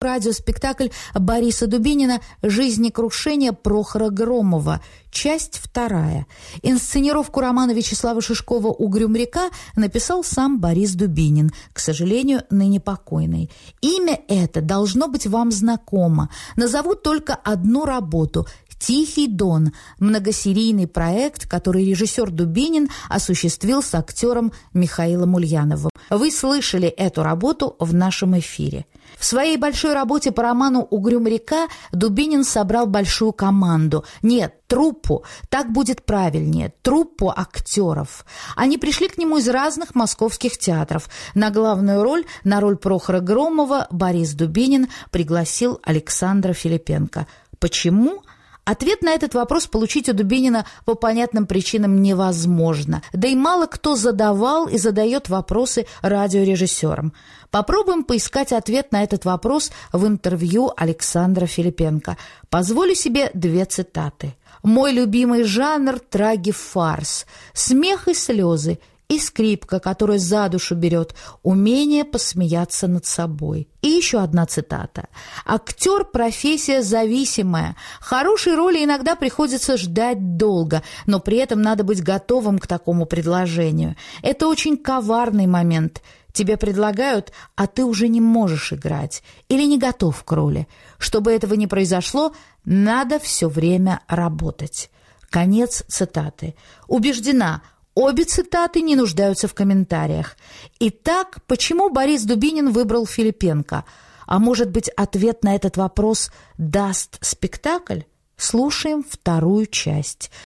радиоспектакль Бориса Дубинина «Жизнекрушение Прохора Громова», часть вторая. Инсценировку романа Вячеслава Шишкова «Угрюм река» написал сам Борис Дубинин, к сожалению, ныне покойный. Имя это должно быть вам знакомо. Назову только одну работу «Тихий дон» – многосерийный проект, который режиссер Дубинин осуществил с актером Михаилом Ульяновым. Вы слышали эту работу в нашем эфире. В своей большой работе по роману «Угрюм река» Дубинин собрал большую команду. Нет, труппу, так будет правильнее, труппу актеров. Они пришли к нему из разных московских театров. На главную роль, на роль Прохора Громова, Борис Дубинин пригласил Александра Филипенко. Почему? Ответ на этот вопрос получить у Дубинина по понятным причинам невозможно. Да и мало кто задавал и задает вопросы радиорежиссерам. Попробуем поискать ответ на этот вопрос в интервью Александра Филипенко. Позволю себе две цитаты. «Мой любимый жанр – траги-фарс. Смех и слезы и скрипка, которая за душу берет, умение посмеяться над собой. И еще одна цитата. «Актер – профессия зависимая. Хорошей роли иногда приходится ждать долго, но при этом надо быть готовым к такому предложению. Это очень коварный момент. Тебе предлагают, а ты уже не можешь играть или не готов к роли. Чтобы этого не произошло, надо все время работать». Конец цитаты. Убеждена – Обе цитаты не нуждаются в комментариях. Итак, почему Борис Дубинин выбрал Филипенко? А может быть, ответ на этот вопрос даст спектакль? Слушаем вторую часть.